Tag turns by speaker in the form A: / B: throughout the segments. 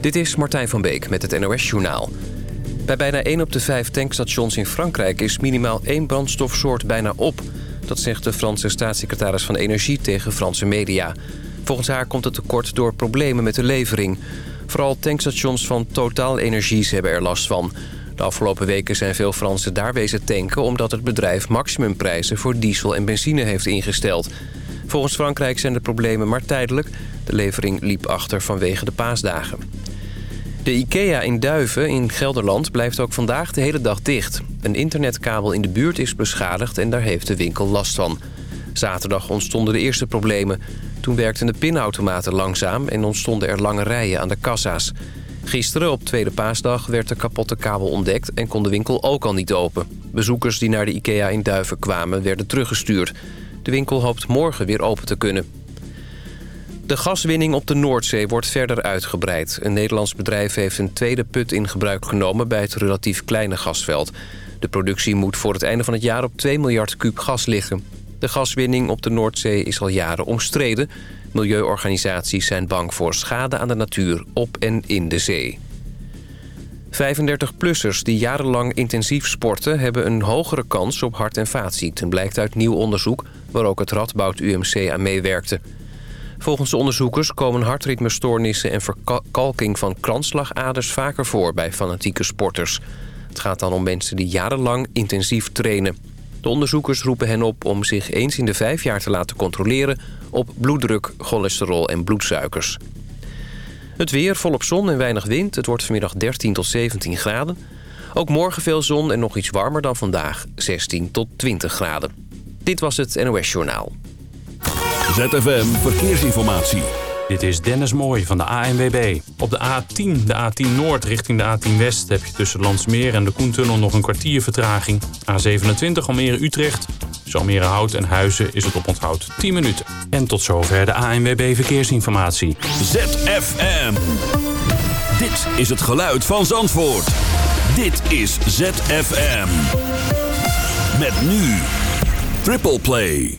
A: Dit is Martijn van Beek met het NOS-journaal. Bij bijna 1 op de 5 tankstations in Frankrijk is minimaal één brandstofsoort bijna op. Dat zegt de Franse staatssecretaris van Energie tegen Franse media. Volgens haar komt het tekort door problemen met de levering. Vooral tankstations van Total Energies hebben er last van. De afgelopen weken zijn veel Fransen daar wezen tanken... omdat het bedrijf maximumprijzen voor diesel en benzine heeft ingesteld. Volgens Frankrijk zijn de problemen maar tijdelijk. De levering liep achter vanwege de paasdagen. De IKEA in Duiven in Gelderland blijft ook vandaag de hele dag dicht. Een internetkabel in de buurt is beschadigd en daar heeft de winkel last van. Zaterdag ontstonden de eerste problemen. Toen werkten de pinautomaten langzaam en ontstonden er lange rijen aan de kassa's. Gisteren, op tweede paasdag, werd de kapotte kabel ontdekt... en kon de winkel ook al niet open. Bezoekers die naar de IKEA in Duiven kwamen, werden teruggestuurd. De winkel hoopt morgen weer open te kunnen. De gaswinning op de Noordzee wordt verder uitgebreid. Een Nederlands bedrijf heeft een tweede put in gebruik genomen... bij het relatief kleine gasveld. De productie moet voor het einde van het jaar op 2 miljard kuub gas liggen. De gaswinning op de Noordzee is al jaren omstreden. Milieuorganisaties zijn bang voor schade aan de natuur op en in de zee. 35-plussers die jarenlang intensief sporten... hebben een hogere kans op hart- en vaatziekten... blijkt uit nieuw onderzoek waar ook het Radboud UMC aan meewerkte. Volgens de onderzoekers komen hartritmestoornissen... en verkalking van kransslagaders vaker voor bij fanatieke sporters. Het gaat dan om mensen die jarenlang intensief trainen. De onderzoekers roepen hen op om zich eens in de vijf jaar te laten controleren... op bloeddruk, cholesterol en bloedsuikers. Het weer volop zon en weinig wind. Het wordt vanmiddag 13 tot 17 graden. Ook morgen veel zon en nog iets warmer dan vandaag. 16 tot 20 graden. Dit was het NOS Journaal.
B: ZFM Verkeersinformatie.
C: Dit is Dennis Mooij van de ANWB. Op de A10, de A10 Noord richting de A10 West... heb je tussen Landsmeer en de Koentunnel nog een kwartier vertraging. A27 Almere-Utrecht. Tussen Almere Hout en Huizen is het op onthoud 10 minuten. En tot zover de ANWB Verkeersinformatie.
B: ZFM. Dit is het geluid van Zandvoort. Dit is ZFM. Met nu Triple Play.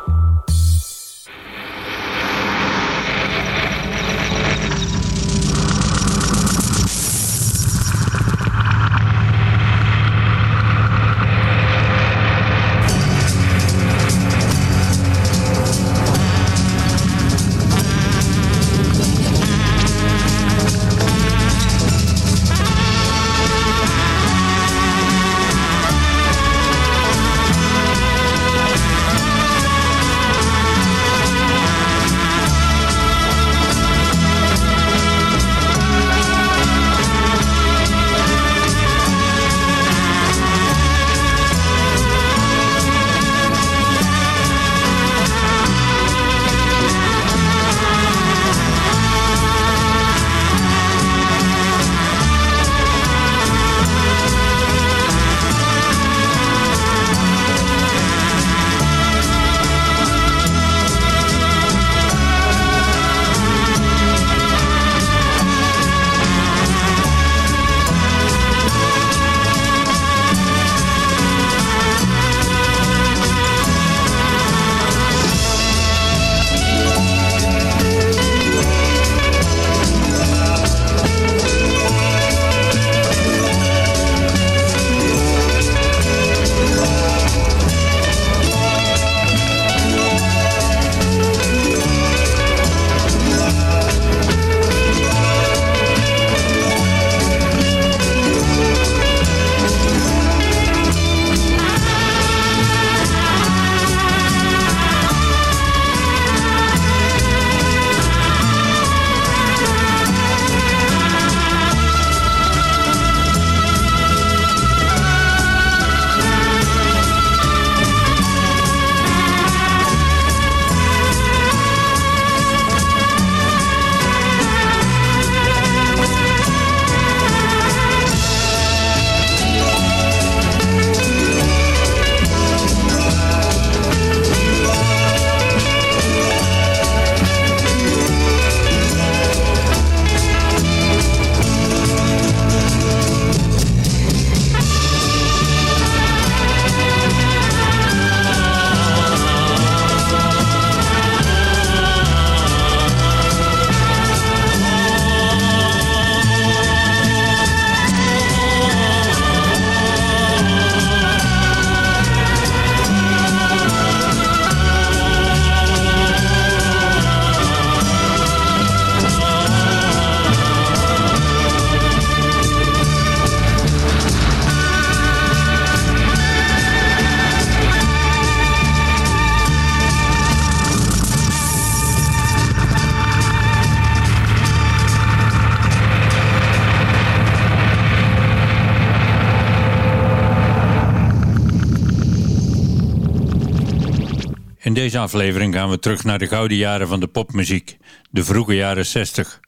D: Deze aflevering gaan we terug naar de gouden jaren van de popmuziek, de vroege jaren 60.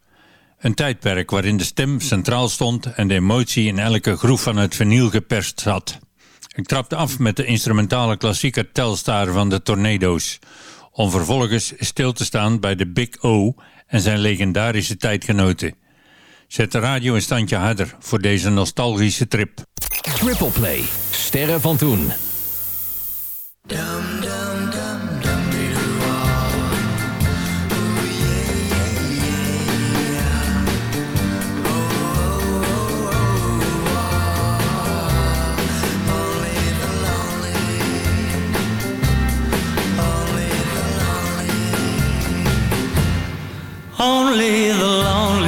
D: Een tijdperk waarin de stem centraal stond en de emotie in elke groef van het vinyl geperst zat. Ik trapte af met de instrumentale klassieker Telstar van de Tornado's, om vervolgens stil te staan bij de Big O en zijn legendarische tijdgenoten. Zet de radio een standje harder voor deze nostalgische trip.
E: Triple Play, sterren van toen.
F: Only the lonely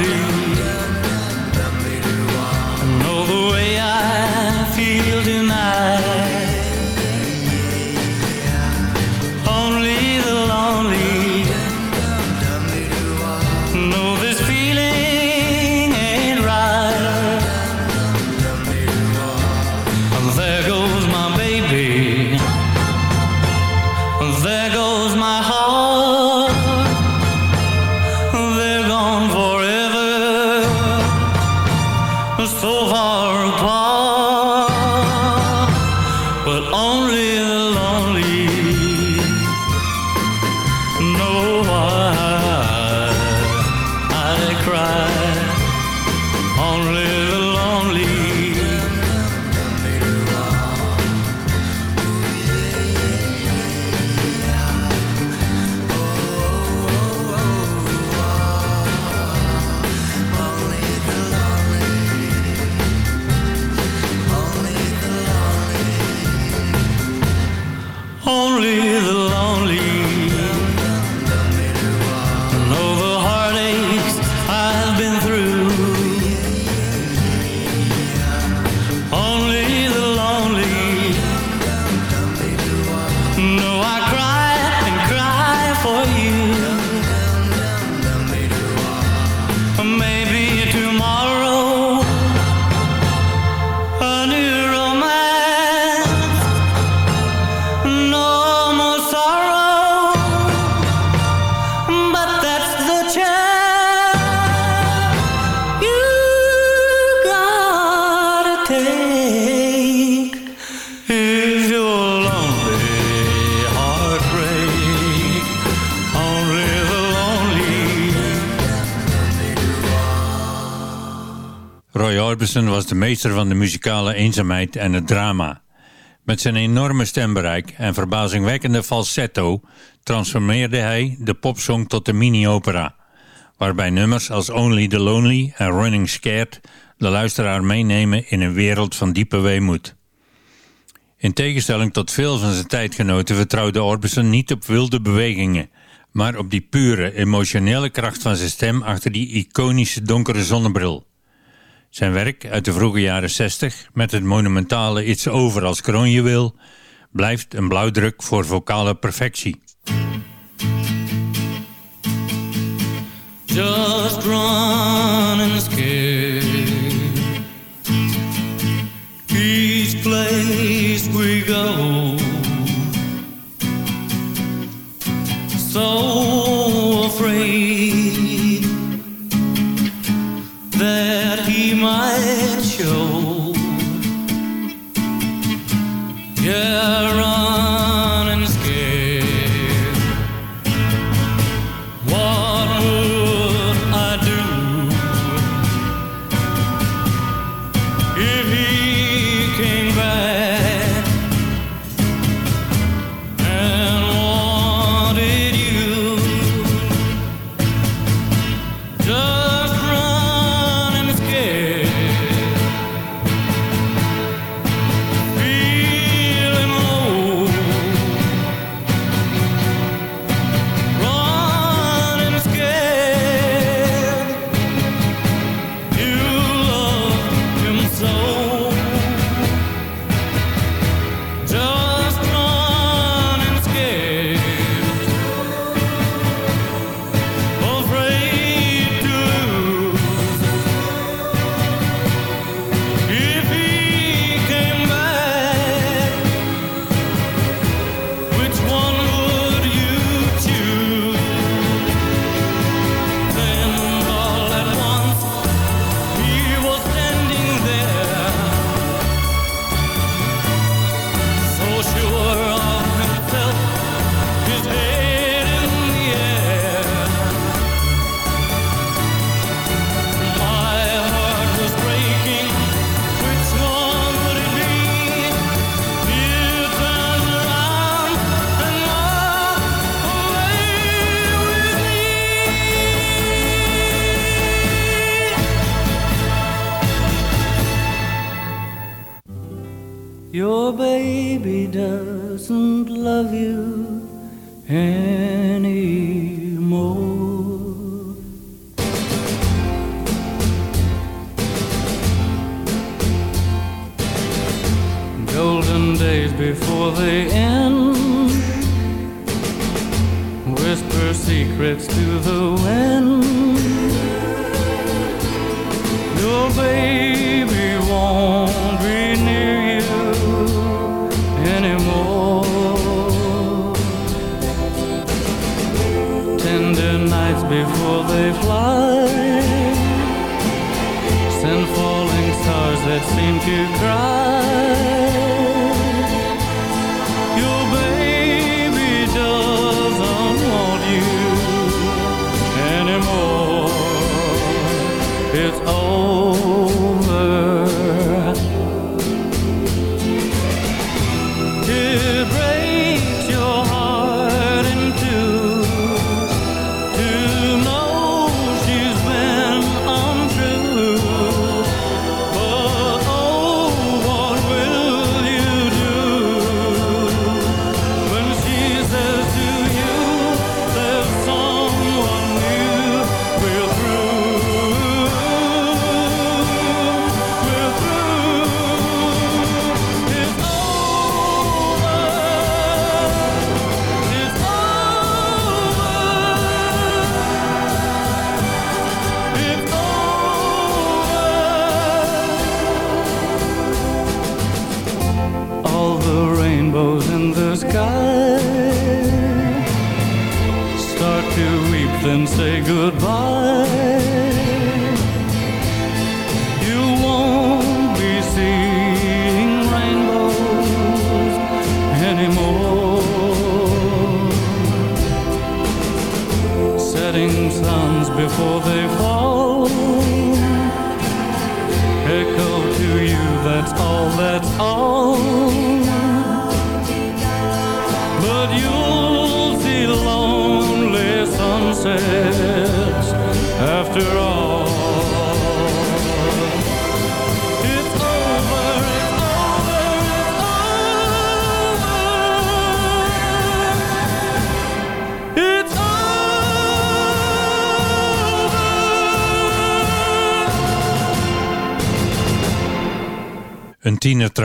D: meester van de muzikale eenzaamheid en het drama. Met zijn enorme stembereik en verbazingwekkende falsetto transformeerde hij de popsong tot een mini-opera, waarbij nummers als Only the Lonely en Running Scared de luisteraar meenemen in een wereld van diepe weemoed. In tegenstelling tot veel van zijn tijdgenoten vertrouwde Orbison niet op wilde bewegingen, maar op die pure, emotionele kracht van zijn stem achter die iconische donkere zonnebril. Zijn werk uit de vroege jaren 60 met het monumentale It's Over als kroonjuweel blijft een blauwdruk voor vocale perfectie.
F: just running scared. Each place we go, so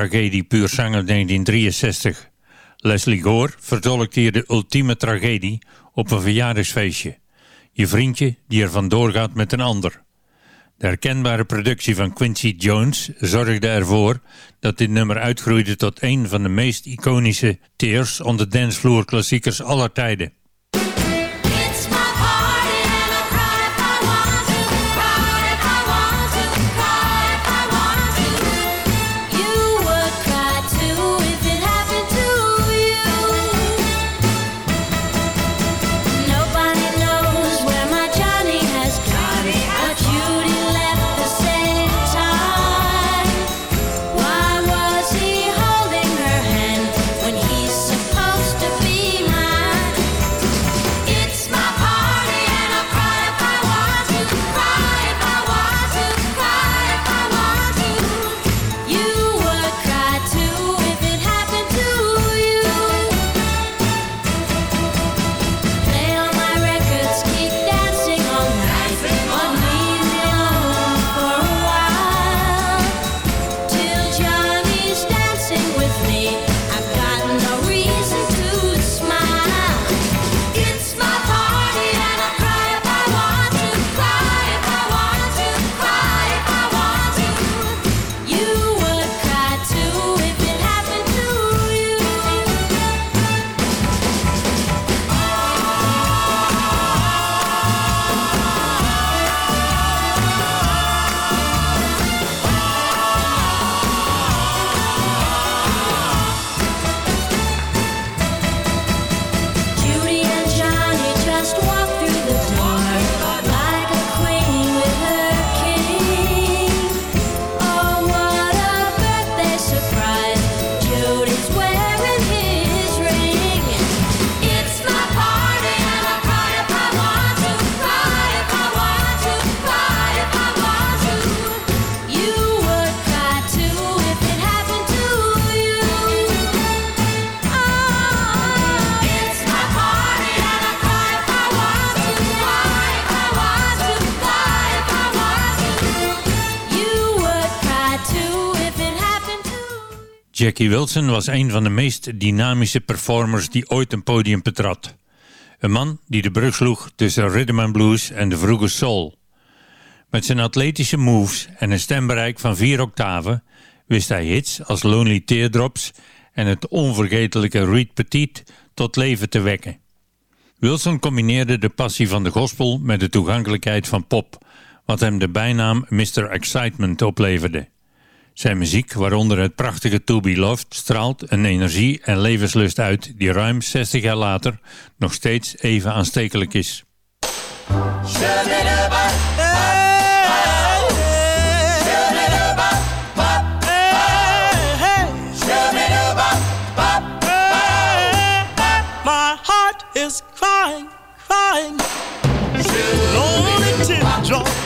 D: tragedie puur zanger uit 1963. Leslie Gore vertolkt hier de ultieme tragedie op een verjaardagsfeestje. Je vriendje die er vandoor gaat met een ander. De herkenbare productie van Quincy Jones zorgde ervoor dat dit nummer uitgroeide tot een van de meest iconische Tears on the Dancefloor klassiekers aller tijden. Jackie Wilson was een van de meest dynamische performers die ooit een podium betrad. Een man die de brug sloeg tussen rhythm and blues en de vroege soul. Met zijn atletische moves en een stembereik van vier octaven wist hij hits als Lonely Teardrops en het onvergetelijke Reed Petit tot leven te wekken. Wilson combineerde de passie van de gospel met de toegankelijkheid van pop, wat hem de bijnaam Mr. Excitement opleverde. Zijn muziek, waaronder het prachtige To Be Loved, straalt een energie en levenslust uit die ruim 60 jaar later nog steeds even aanstekelijk is.
G: is crying. Lonely.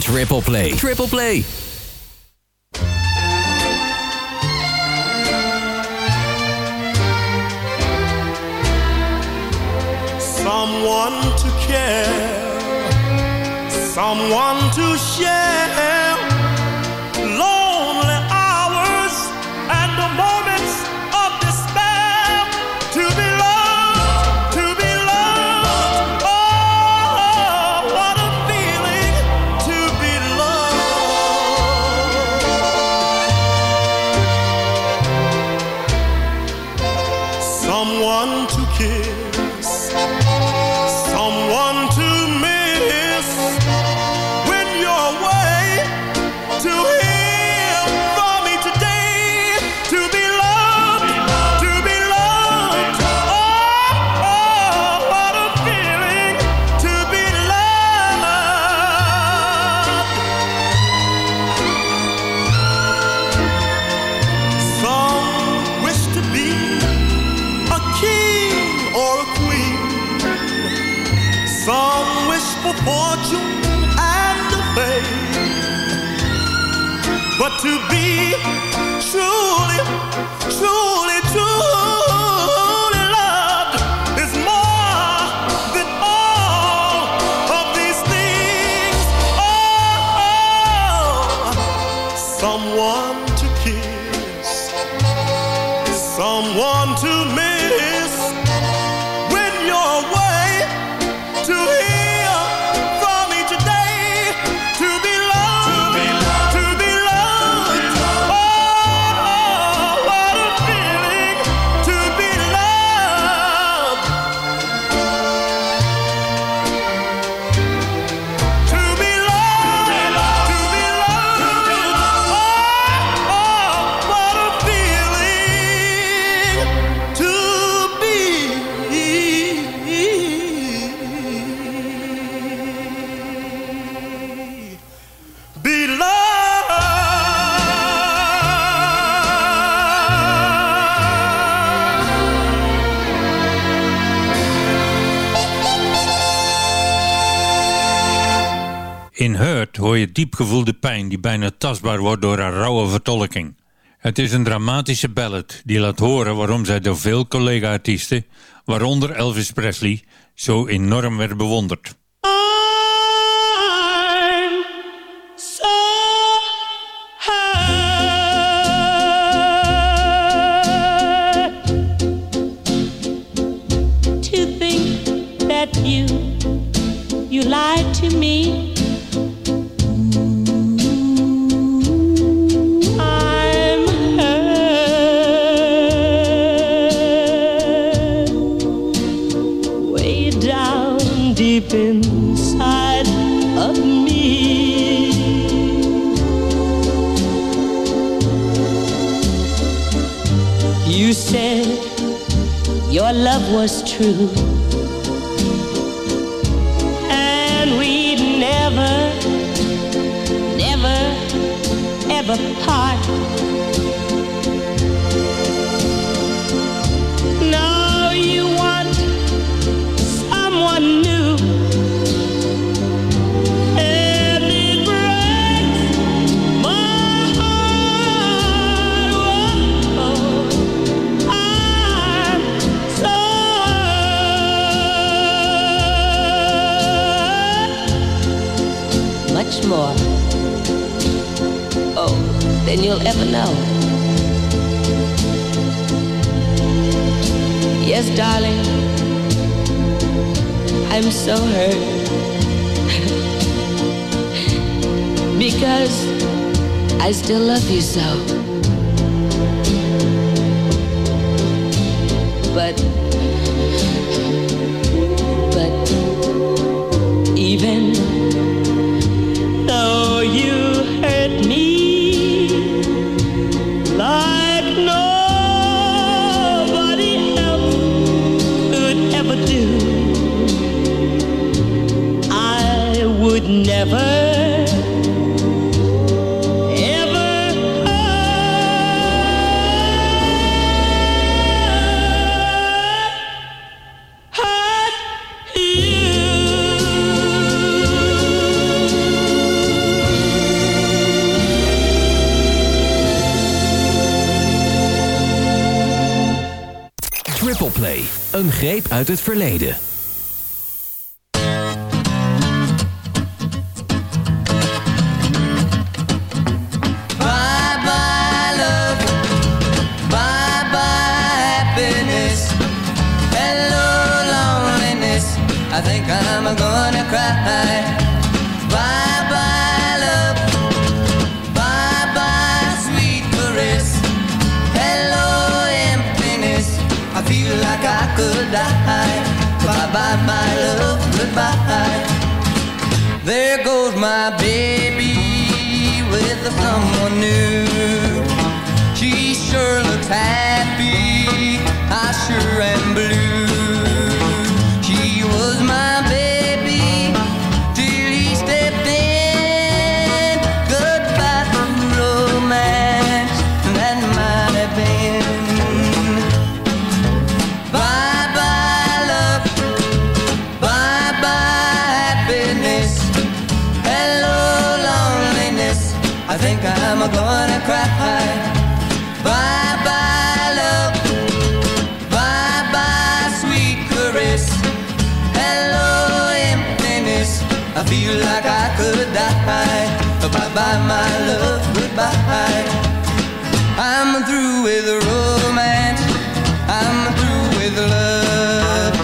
E: play. Triple play. Triple play.
G: Someone to care. Someone to share someone to kiss, someone to
D: make. hoor je diepgevoelde pijn die bijna tastbaar wordt door haar rauwe vertolking. Het is een dramatische ballad die laat horen waarom zij door veel collega-artiesten, waaronder Elvis Presley, zo enorm werd bewonderd.
H: was true.
G: And we'd never, never, ever part.
H: know. Yes, darling, I'm so hurt. because I still love you so. But
G: Triple Play.
E: Een greep uit het verleden.
I: Goodbye, my love, goodbye. I'm through with romance. I'm through with love.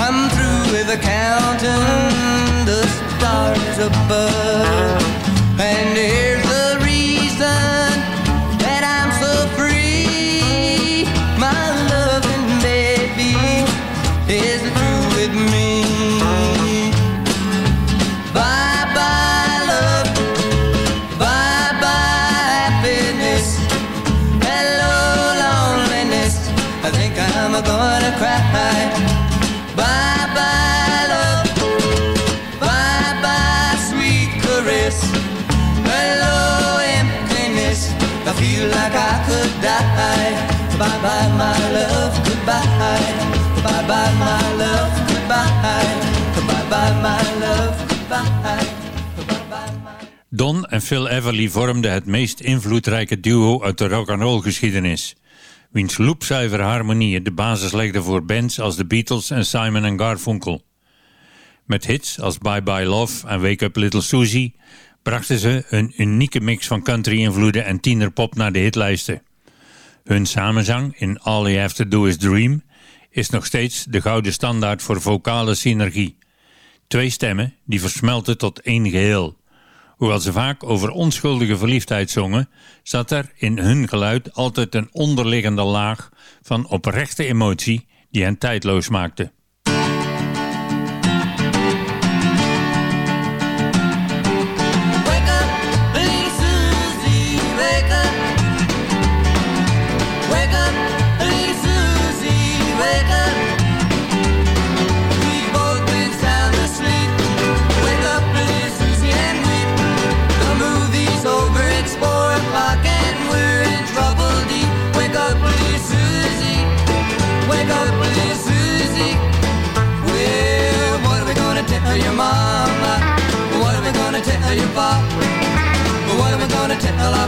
I: I'm through with counting the stars above. Bye bye my love, goodbye. My love. Bye.
D: Don en Phil Everly vormden het meest invloedrijke duo uit de rock'n'roll geschiedenis. Wiens loopzuivere harmonieën de basis legden voor bands als The Beatles en Simon Garfunkel. Met hits als Bye Bye Love en Wake Up Little Susie brachten ze een unieke mix van country-invloeden en tienerpop naar de hitlijsten. Hun samenzang in All You Have To Do Is Dream is nog steeds de gouden standaard voor vocale synergie. Twee stemmen die versmelten tot één geheel. Hoewel ze vaak over onschuldige verliefdheid zongen, zat er in hun geluid altijd een onderliggende laag van oprechte emotie die hen tijdloos maakte.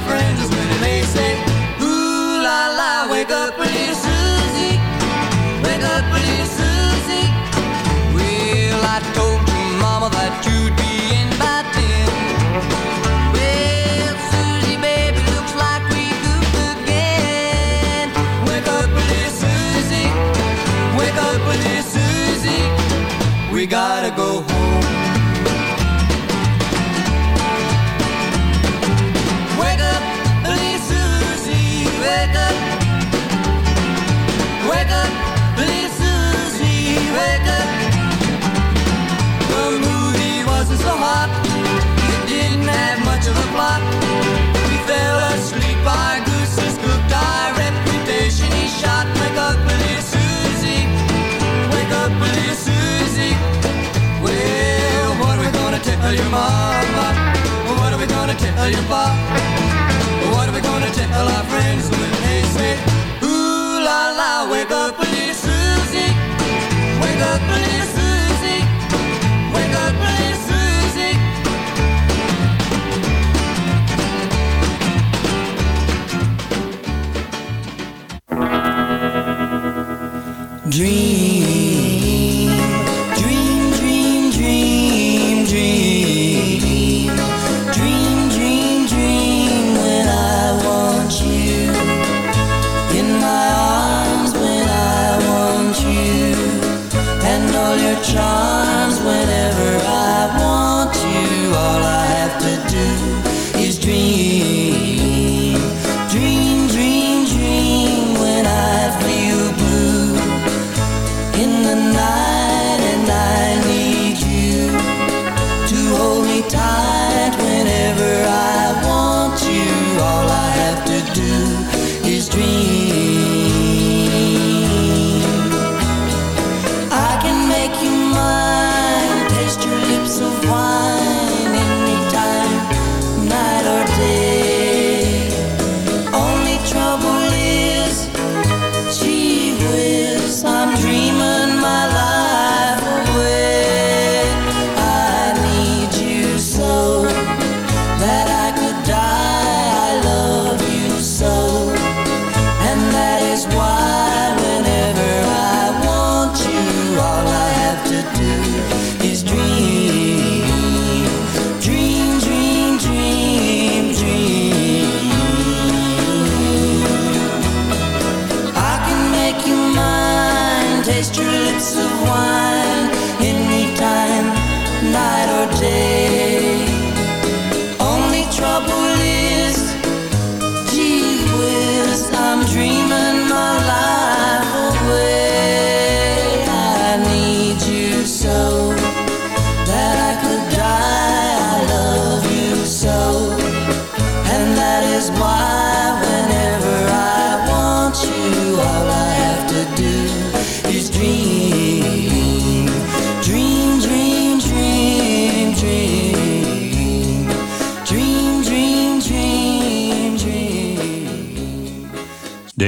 I: friends is when they say, Ooh la la, wake up, pretty Susie. Wake up, pretty Susie. Well, I told of
J: wine.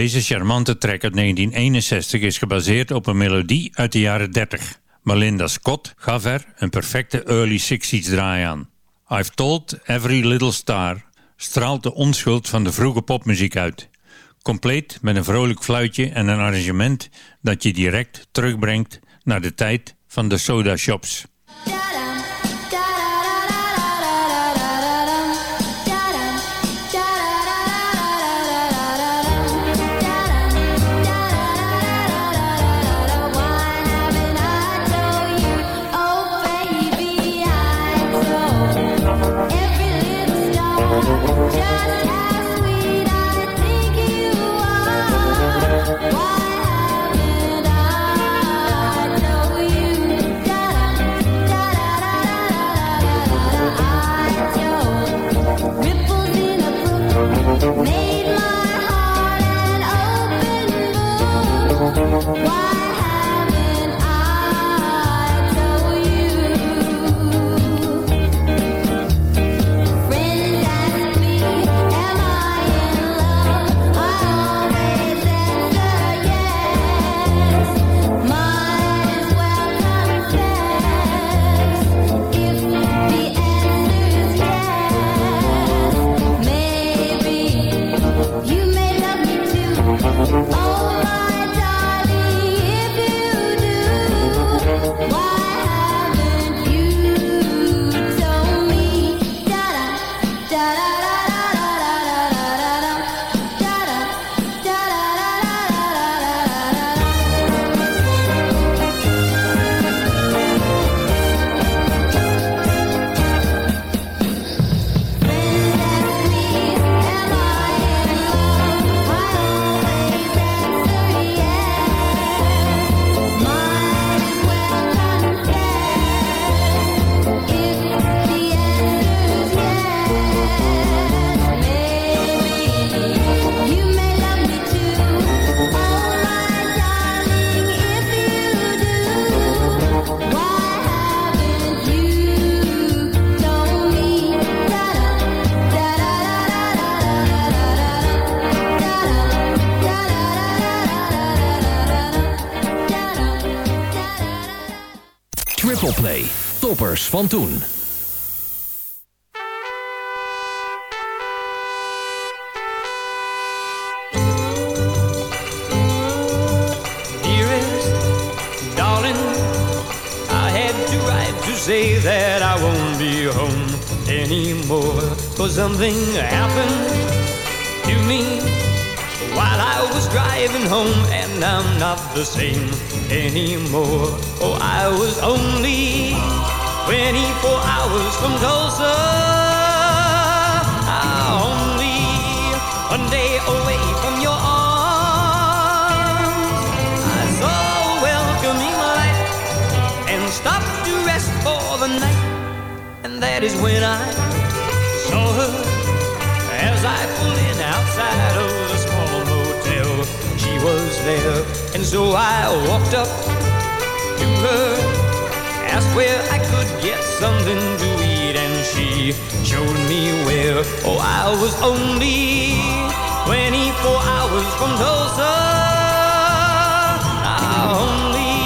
K: Deze charmante track uit 1961 is gebaseerd op een melodie uit de jaren 30. Melinda Scott gaf er een perfecte early 60s draai aan. I've Told Every Little Star straalt de onschuld van de vroege popmuziek uit. Compleet met een vrolijk fluitje en een arrangement dat je direct terugbrengt naar de tijd van de soda shops.
E: nummers van toen.
L: say that I won't be home anymore. For something happened to me while I was driving home, and I'm not the same anymore. Oh, I was only. 24 hours from Tulsa. Only one day away from your arms. I saw a welcoming light and stopped to rest for the night. And that is when I saw her as I pulled in outside of the small motel. She was there, and so I walked up to her, asked where I could get something to eat, and she showed me where. Oh, I was only 24 hours from Tulsa. Ah, only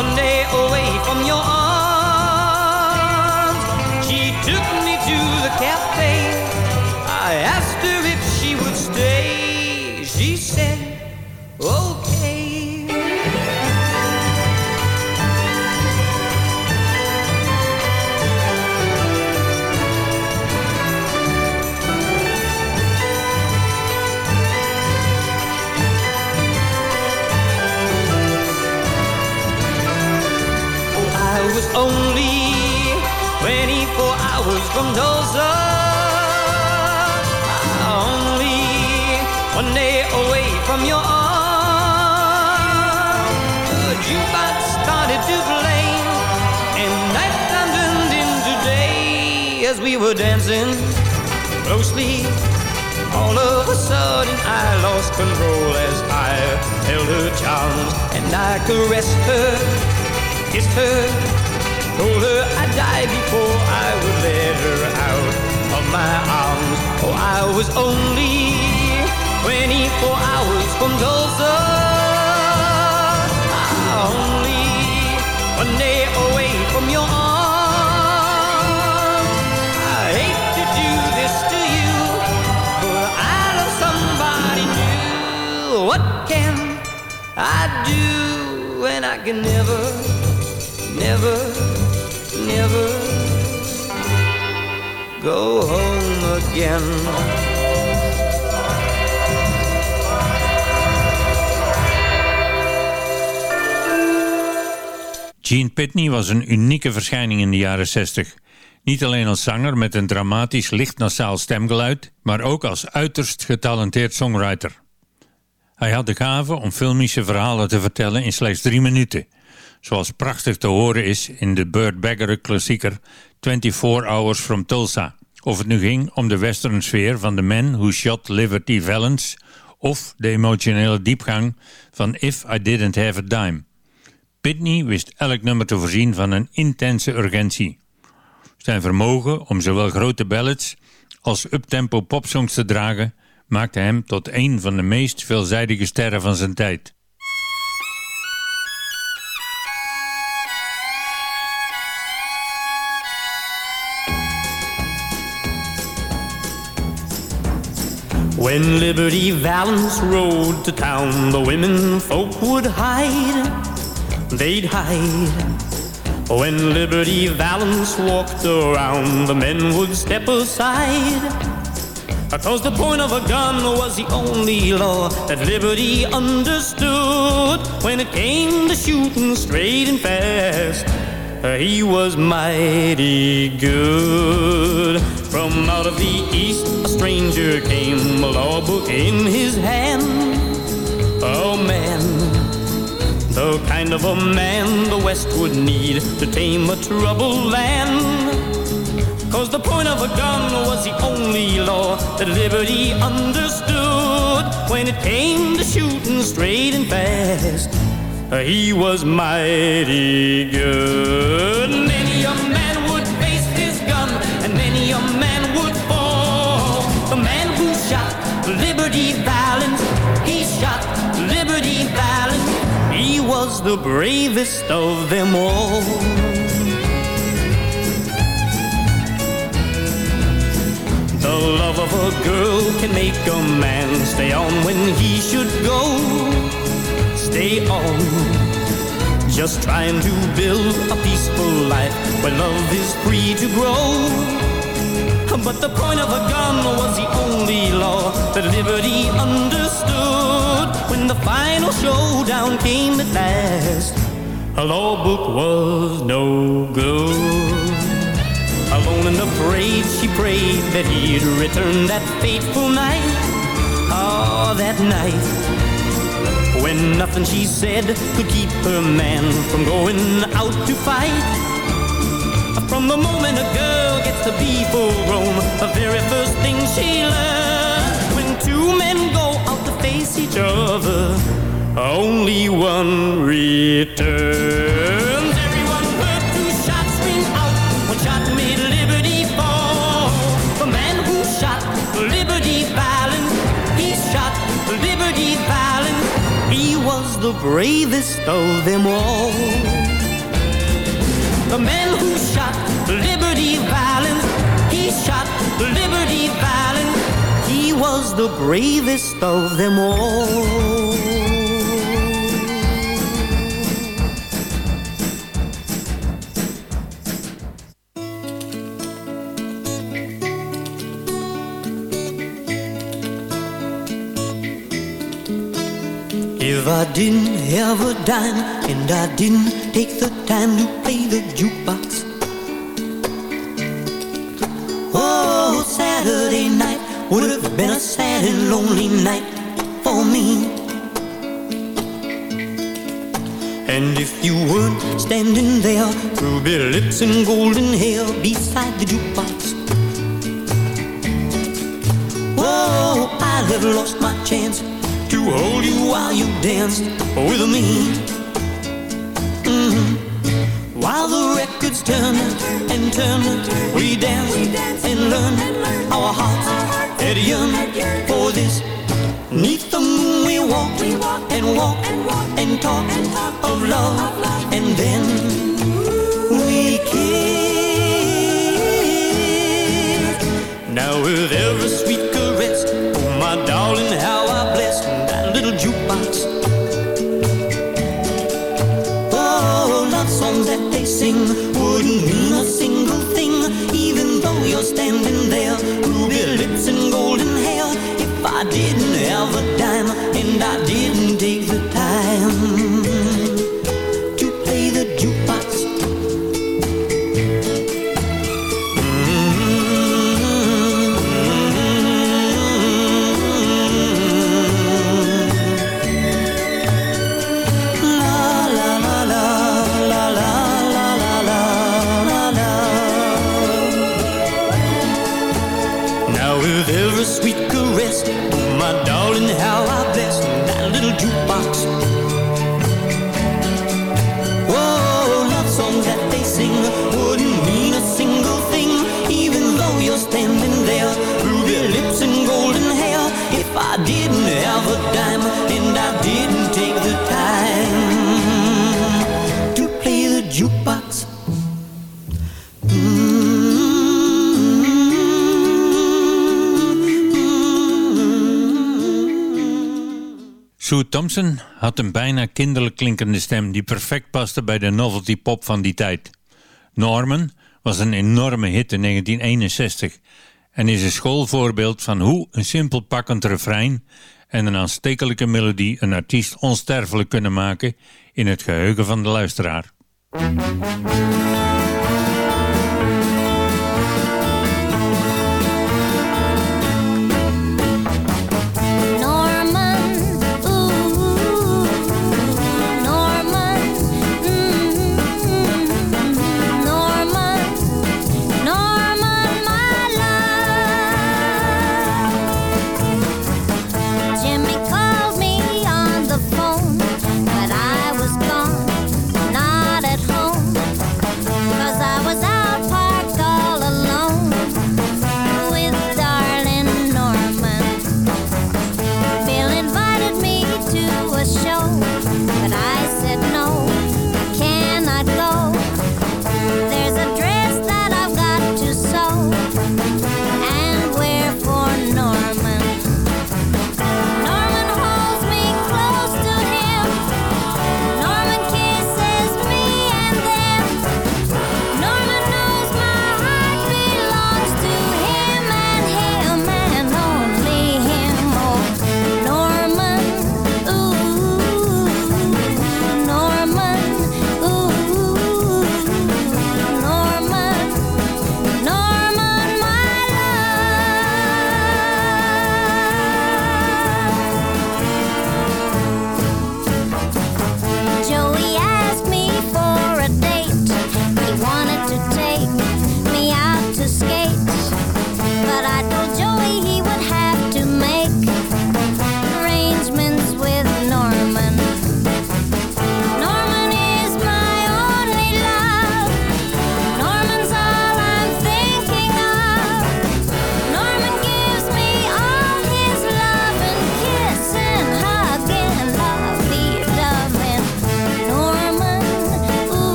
L: one day away from your arms. She took me to the cafe. I asked her if she would stay. From Only one day away from your arms. The jukebox started to play, and nighttime turned into day as we were dancing closely. All of a sudden I lost control as I held her charms and I caressed her, kissed her, told her I'd die before I would let her out of my arms. Oh, I was only 24 hours from Tulsa. Only one day away from your arms. I hate to do this to you, but I love somebody new. What can I do when I can never, never, never go home again?
D: Gene Pitney was een unieke verschijning in de jaren 60. Niet alleen als zanger met een dramatisch licht nasaal stemgeluid, maar ook als uiterst getalenteerd songwriter. Hij had de gave om filmische verhalen te vertellen in slechts drie minuten, zoals prachtig te horen is in de Burt Bagger klassieker 24 Hours from Tulsa. Of het nu ging om de western sfeer van The Man Who Shot Liberty Valance of de emotionele diepgang van If I Didn't Have a Dime. Pitney wist elk nummer te voorzien van een intense urgentie. Zijn vermogen om zowel grote ballads als uptempo popsongs te dragen maakte hem tot een van de meest veelzijdige sterren van zijn tijd.
L: When Liberty Valance rode to town, the women folk would hide. They'd hide. When Liberty Valance walked around, the men would step aside. Cause the point of a gun was the only law that Liberty understood. When it came to shooting straight and fast, Uh, he was mighty good. From out of the east, a stranger came, a law book in his hand. Oh man, the kind of a man the West would need to tame a troubled land. Cause the point of a gun was the only law that liberty understood. When it came to shooting straight and fast, he was mighty good. Many a man would face his gun, and many a man would fall. The man who shot Liberty Valance, he shot Liberty Valance. He was the bravest of them all. The love of a girl can make a man stay on when he should go. Stay on. Just trying to build a peaceful life where love is free to grow. But the point of a gun was the only law that liberty understood. When the final showdown came at last, a law book was no good. Alone and afraid, she prayed that he'd return that fateful night. Ah, that night when nothing she said could keep her man from going out to fight. From the moment a girl gets to be full grown, the very first thing she learns when two men go out to face each other, only one returns. The bravest of them all. The man who shot Liberty Valance, he shot Liberty Valance. He was the bravest of them all. If I didn't have a dime and I didn't take the time to play the jukebox. Oh, Saturday night would have been a sad and lonely night for me. And if you weren't standing there, ruby lips and golden hair beside the jukebox. Oh, I'd have lost my chance to hold you while you danced with me. Mhm. While the records turn and turn, we danced and learned our hearts had yearned for this. Neath the moon we walked and walked and talked of love, and then we kissed. Now with every sweet caress, oh my darling, sing wouldn't mean a single thing, even though you're standing
D: Thompson had een bijna kinderlijk klinkende stem die perfect paste bij de novelty pop van die tijd. Norman was een enorme hit in 1961 en is een schoolvoorbeeld van hoe een simpel pakkend refrein en een aanstekelijke melodie een artiest onsterfelijk kunnen maken in het geheugen van de luisteraar.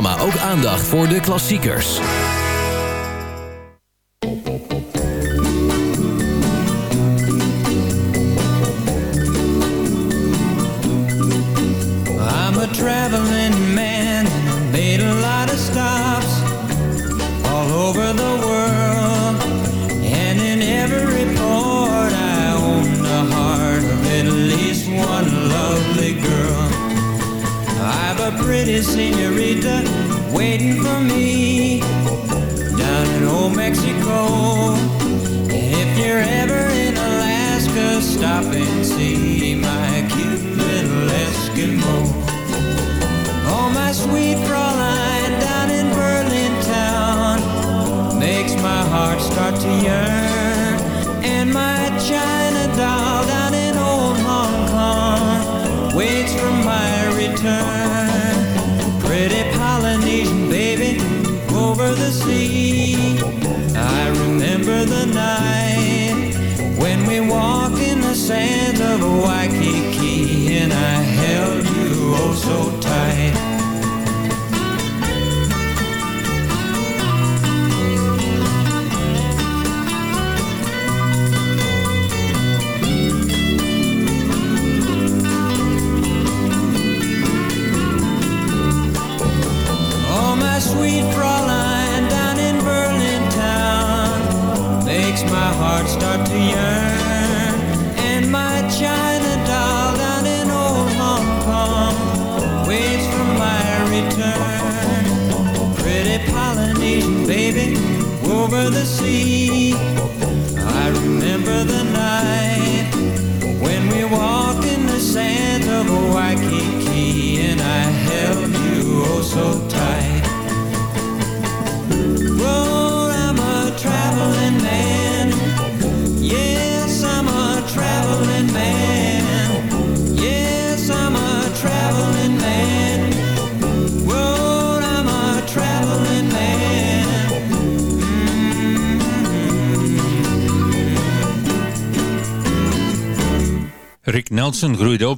F: Programma ook aandacht voor de klassiekers.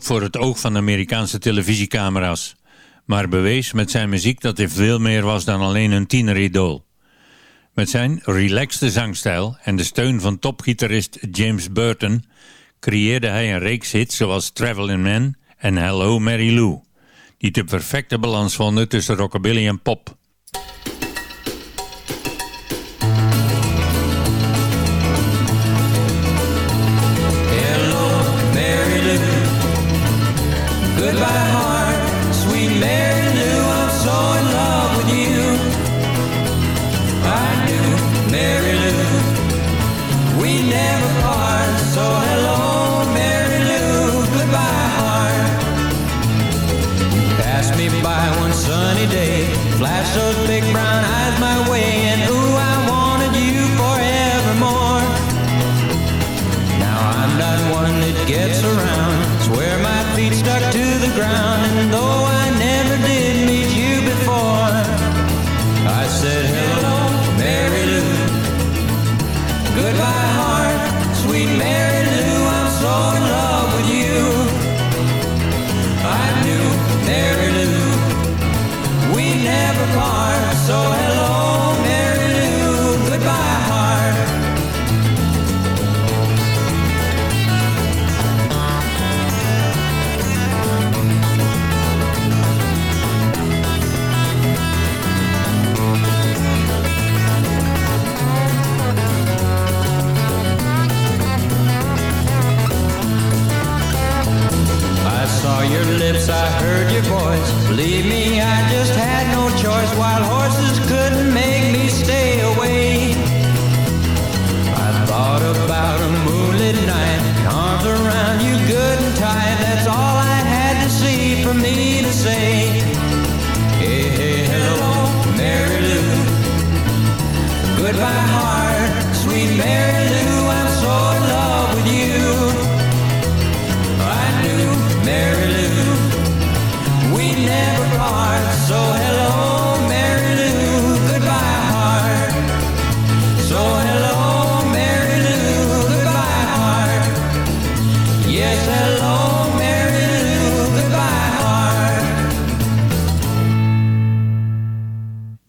D: Voor het oog van Amerikaanse televisiecamera's, maar bewees met zijn muziek dat hij veel meer was dan alleen een tieneridool. Met zijn relaxte zangstijl en de steun van topgitarist James Burton creëerde hij een reeks hits zoals Travelin' Man en Hello Mary Lou, die de perfecte balans vonden tussen rockabilly en pop.
M: Goodbye, heart. Sweet Mary Lou, I'm so in love with you. I knew Mary Lou. We never part. So hello, Mary Lou. Goodbye, heart. You Passed me by one sunny day. Flashed those big brown eyes my way. And ooh, I wanted you forevermore. Now I'm not one that gets around. Swear my feet stuck to the ground. And though I never did meet you before, I said hello, Mary Lou. Goodbye, heart, sweet Mary Lou. I'm so in love Believe me, I just had no choice. Wild horses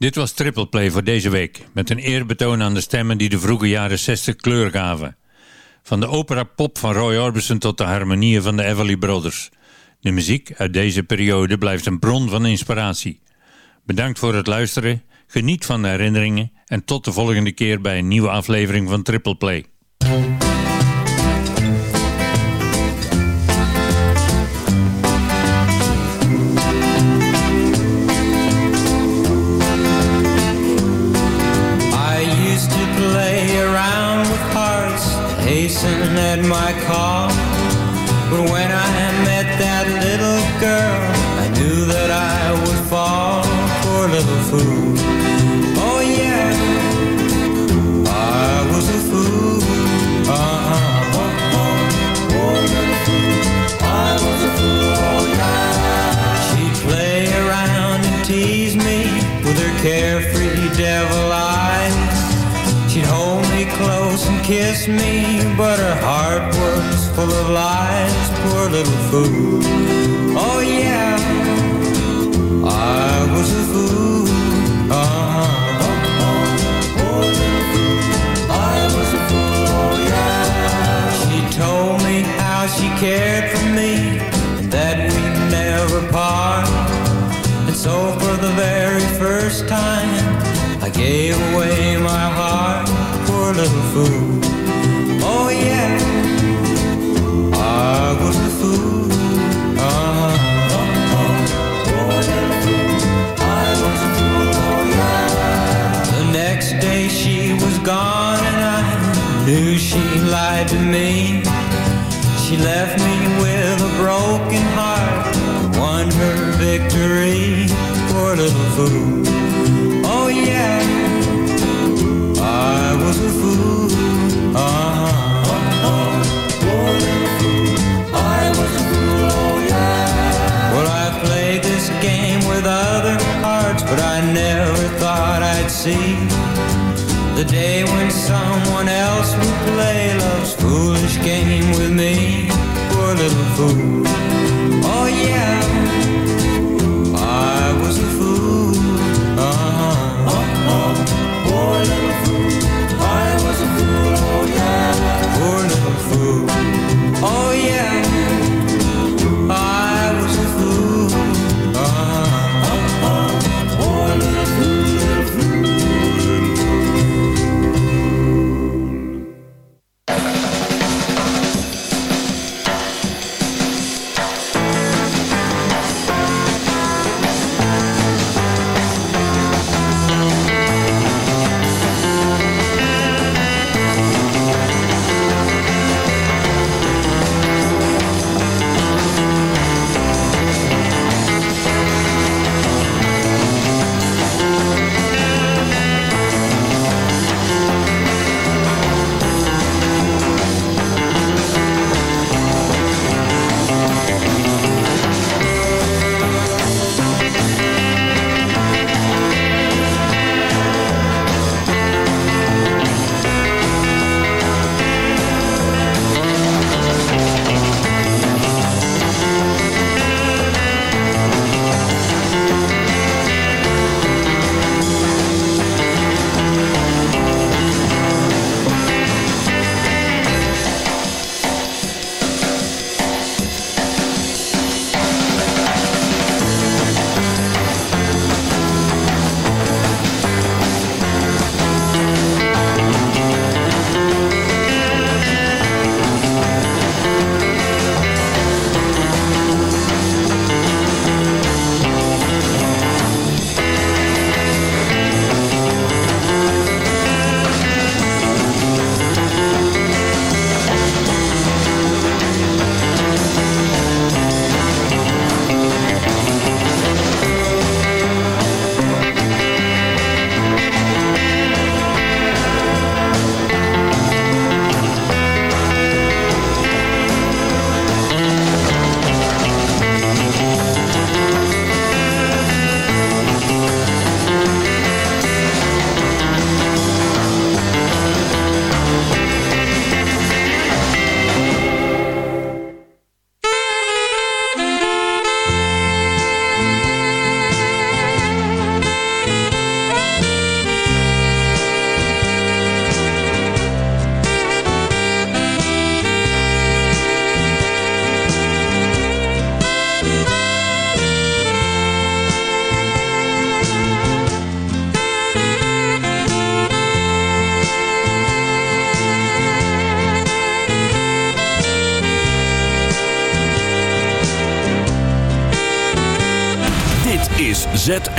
D: Dit was Triple Play voor deze week, met een eerbetoon aan de stemmen die de vroege jaren 60 kleur gaven. Van de opera-pop van Roy Orbison tot de harmonieën van de Everly Brothers. De muziek uit deze periode blijft een bron van inspiratie. Bedankt voor het luisteren, geniet van de herinneringen en tot de volgende keer bij een nieuwe aflevering van Triple Play.
F: At my call. But when I met that little girl, I knew that I would fall. Poor little fool. Oh yeah, I was a fool. Uh-huh. Poor little fool. I was a fool. Oh yeah. She'd play around and tease me with her carefree devil eyes. She'd hold me close and kiss me, but her heart was full of lies. Poor little fool. Oh yeah, I was a fool. Uh-huh. Poor little fool. I was a fool. Oh yeah. She told me how she cared for me and that we'd never part. And so for the very first time, I gave away my heart, poor little fool. Lied to me. She left me with a broken heart, won her victory, poor little fool. Oh yeah, I was a fool. Uh-huh. Poor little fool. I was a fool. Oh yeah. Well, I played this game with other hearts, but I never thought I'd see the day when someone else would play love's foolish game with me. Poor little fool.